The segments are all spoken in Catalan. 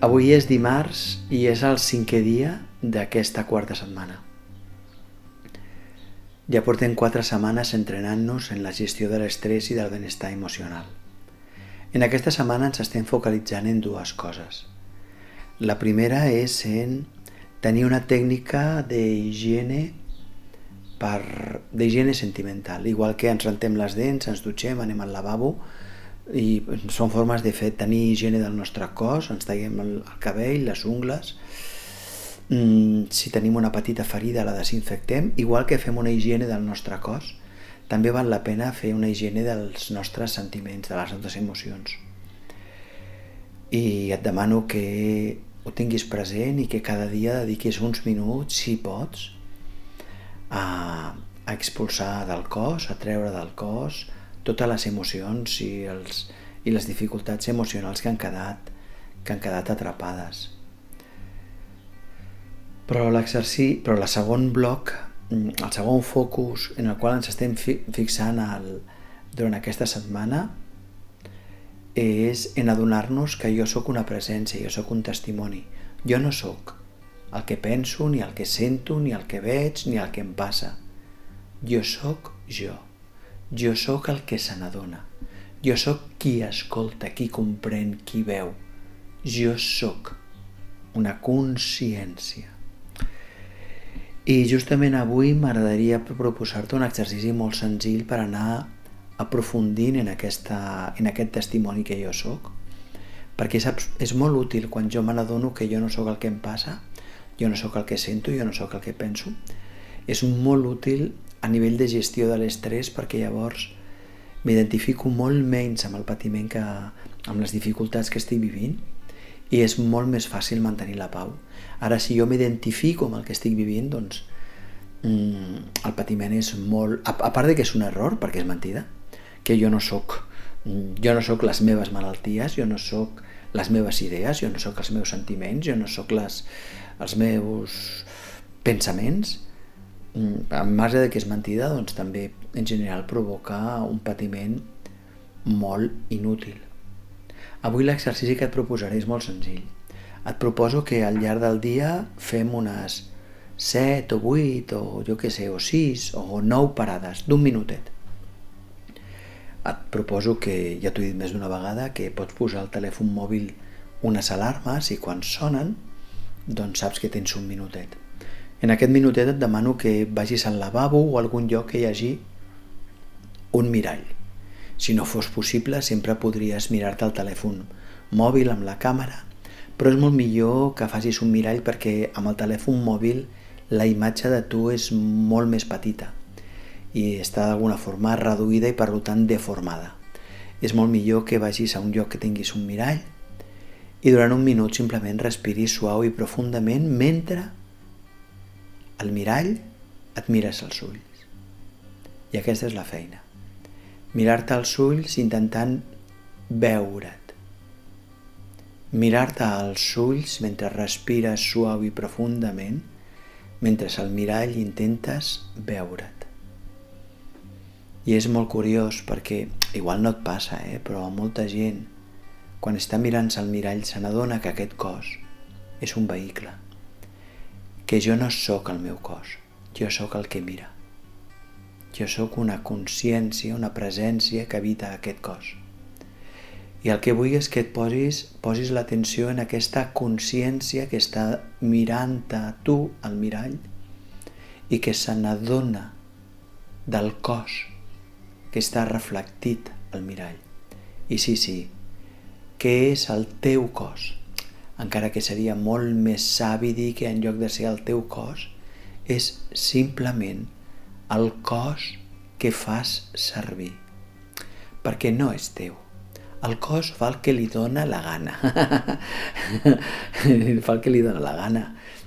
Avui és dimarts i és el cinquè dia d'aquesta quarta setmana. Ja portem quatre setmanes entrenant-nos en la gestió de l'estrès i del benestar emocional. En aquesta setmana ens estem focalitzant en dues coses. La primera és en tenir una tècnica d'higiene per d'higiene sentimental, igual que ens rentem les dents, ens dutxem, anem al lavabo, i són formes de fer tenir higiene del nostre cos, ens tallem el, el cabell, les ungles, mm, si tenim una petita ferida la desinfectem, igual que fem una higiene del nostre cos, també val la pena fer una higiene dels nostres sentiments, de les nostres emocions. I et demano que ho tinguis present i que cada dia dediquis uns minuts, si pots, a, a expulsar del cos, a treure del cos, totes les emocions i, els, i les dificultats emocionals que han quedat, que han quedat atrapades. Però l'exercici, però el segon bloc, mm, el segon focus en el qual ens estem fi, fixant el, durant aquesta setmana és en adonar-nos que jo sóc una presència, jo sóc un testimoni. Jo no sóc el que penso, ni el que sento, ni el que veig, ni el que em passa. Jo sóc jo. Jo sóc el que se n'adona. Jo sóc qui escolta, qui comprèn, qui veu. Jo sóc una consciència. I justament avui m'agradaria proposar-te un exercici molt senzill per anar aprofundint en, aquesta, en aquest testimoni que jo sóc, perquè saps, és molt útil quan jo me n'adono que jo no sóc el que em passa, jo no sóc el que sento, jo no sóc el que penso, és molt útil a nivell de gestió de l'estrès perquè llavors m'identifico molt menys amb el patiment que amb les dificultats que estic vivint i és molt més fàcil mantenir la pau. Ara, si jo m'identifico amb el que estic vivint, doncs mm, el patiment és molt... A, a part de que és un error, perquè és mentida, que jo no sóc jo no sóc les meves malalties, jo no sóc les meves idees, jo no sóc els meus sentiments, jo no sóc les, els meus pensaments, Mm, en base de que és mentida, doncs també en general provoca un patiment molt inútil. Avui l'exercici que et proposaré és molt senzill. Et proposo que al llarg del dia fem unes 7 o 8 o jo que sé, o 6 o 9 parades d'un minutet. Et proposo que, ja t'ho he dit més d'una vegada, que pots posar al telèfon mòbil unes alarmes i quan sonen doncs saps que tens un minutet. En aquest minutet et demano que vagis al lavabo o a algun lloc que hi hagi un mirall. Si no fos possible, sempre podries mirar-te el telèfon mòbil amb la càmera, però és molt millor que facis un mirall perquè amb el telèfon mòbil la imatge de tu és molt més petita i està d'alguna forma reduïda i per tant deformada. És molt millor que vagis a un lloc que tinguis un mirall i durant un minut simplement respiris suau i profundament mentre al mirall et mires als ulls. I aquesta és la feina. Mirar-te als ulls intentant veure't. Mirar-te als ulls mentre respires suau i profundament, mentre al mirall intentes veure't. I és molt curiós perquè, igual no et passa, eh? però molta gent, quan està mirant-se al mirall, se n'adona que aquest cos és un vehicle que jo no sóc el meu cos, jo sóc el que mira. Jo sóc una consciència, una presència que habita aquest cos. I el que vull és que et posis, posis l'atenció en aquesta consciència que està mirant a tu al mirall i que se n'adona del cos que està reflectit al mirall. I sí, sí, que és el teu cos, encara que seria molt més savi dir que en lloc de ser el teu cos, és simplement el cos que fas servir. Perquè no és teu. El cos fa el que li dona la gana. fa el que li dona la gana.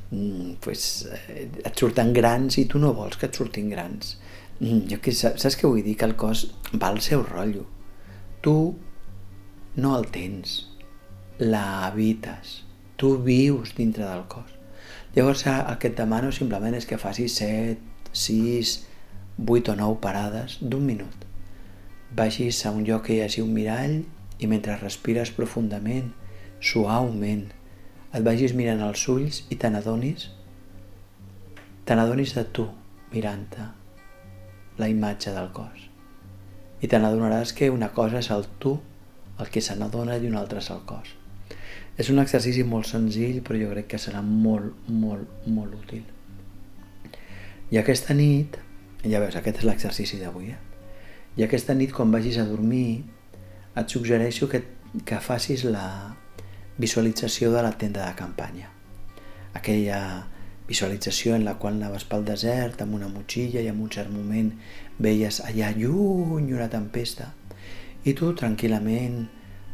Mm, pues, eh, et surten grans i tu no vols que et surtin grans. Mm, jo que, saps què vull dir? Que el cos va al seu rotllo. Tu no el tens la habites, tu vius dintre del cos. Llavors el que et demano simplement és que facis 7, 6, 8 o 9 parades d'un minut. Vagis a un lloc que hi hagi un mirall i mentre respires profundament, suaument, et vagis mirant els ulls i te n'adonis te n'adonis de tu mirant-te la imatge del cos i te n'adonaràs que una cosa és el tu el que se n'adona i una altra és el cos és un exercici molt senzill però jo crec que serà molt, molt, molt útil i aquesta nit ja veus, aquest és l'exercici d'avui eh? i aquesta nit quan vagis a dormir et suggereixo que, que facis la visualització de la tenda de campanya. Aquella visualització en la qual anaves pel desert amb una motxilla i en un cert moment veies allà lluny una tempesta i tu tranquil·lament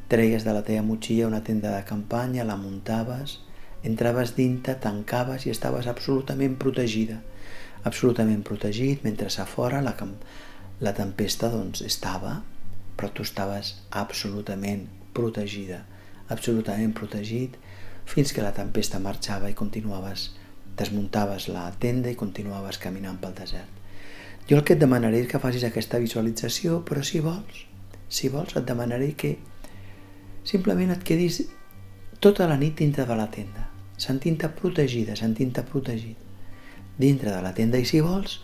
treies de la teva motxilla una tenda de campanya, la muntaves, entraves dintre, tancaves i estaves absolutament protegida. Absolutament protegit, mentre a fora la, la tempesta doncs estava però tu estaves absolutament protegida, absolutament protegit, fins que la tempesta marxava i continuaves, desmuntaves la tenda i continuaves caminant pel desert. Jo el que et demanaré és que facis aquesta visualització, però si vols, si vols, et demanaré que simplement et quedis tota la nit dintre de la tenda, sentint-te protegida, sentint-te protegit, dintre de la tenda. I si vols,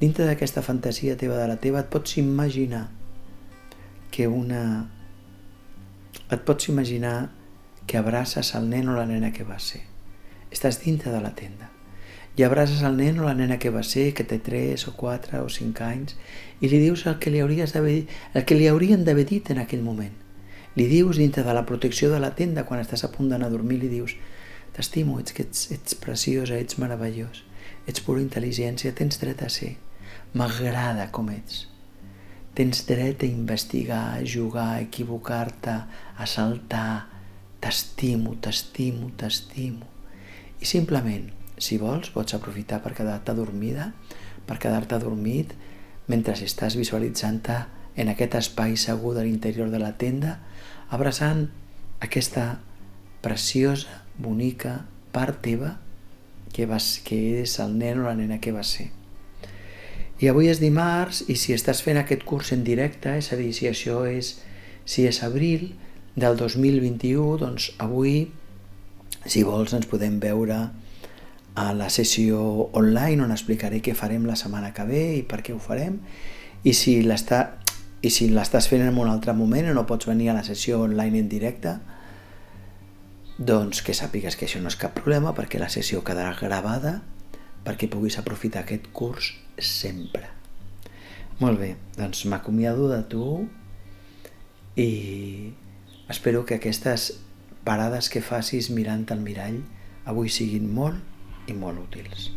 dintre d'aquesta fantasia teva de la teva, et pots imaginar que una... Et pots imaginar que abraces el nen o la nena que va ser. Estàs dintre de la tenda i abraces el nen o la nena que va ser, que té 3 o 4 o 5 anys, i li dius el que li, hauries el que li haurien d'haver dit en aquell moment. Li dius dintre de la protecció de la tenda, quan estàs a punt d'anar a dormir, li dius t'estimo, ets, ets, ets preciosa, ets meravellós, ets pura intel·ligència, tens dret a ser, m'agrada com ets. Tens dret a investigar, a jugar, a equivocar-te, a saltar. T'estimo, t'estimo, t'estimo. I simplement, si vols, pots aprofitar per quedar-te dormida, per quedar-te dormit, mentre estàs visualitzant-te en aquest espai segur de l'interior de la tenda, abraçant aquesta preciosa, bonica part teva que, vas, que és el nen o la nena que va ser. I avui és dimarts i si estàs fent aquest curs en directe, és a dir, si això és, si és abril del 2021, doncs avui, si vols, ens podem veure a la sessió online on explicaré què farem la setmana que ve i per què ho farem i si l'està i si l'estàs fent en un altre moment o no pots venir a la sessió online en directe doncs que sàpigues que això no és cap problema perquè la sessió quedarà gravada perquè puguis aprofitar aquest curs sempre. Molt bé, doncs m'acomiado de tu i espero que aquestes parades que facis mirant al mirall avui siguin molt i molt útils.